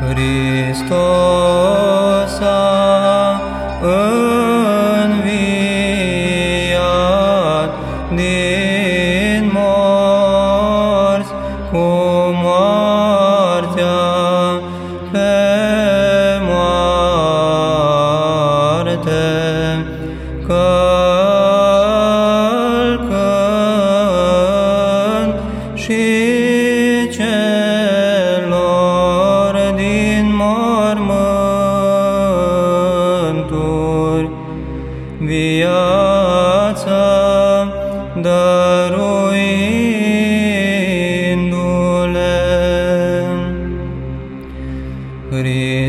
Hristos a înviat din morți cu moartea pe moarte, călcând și celor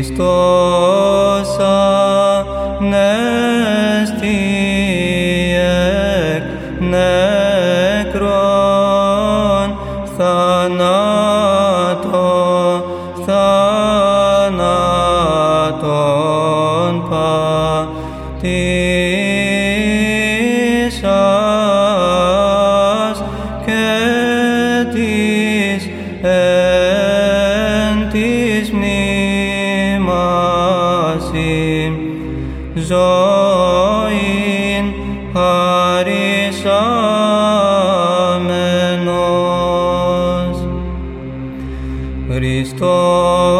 Christos, nestie, nestie. sein parisamenos Christos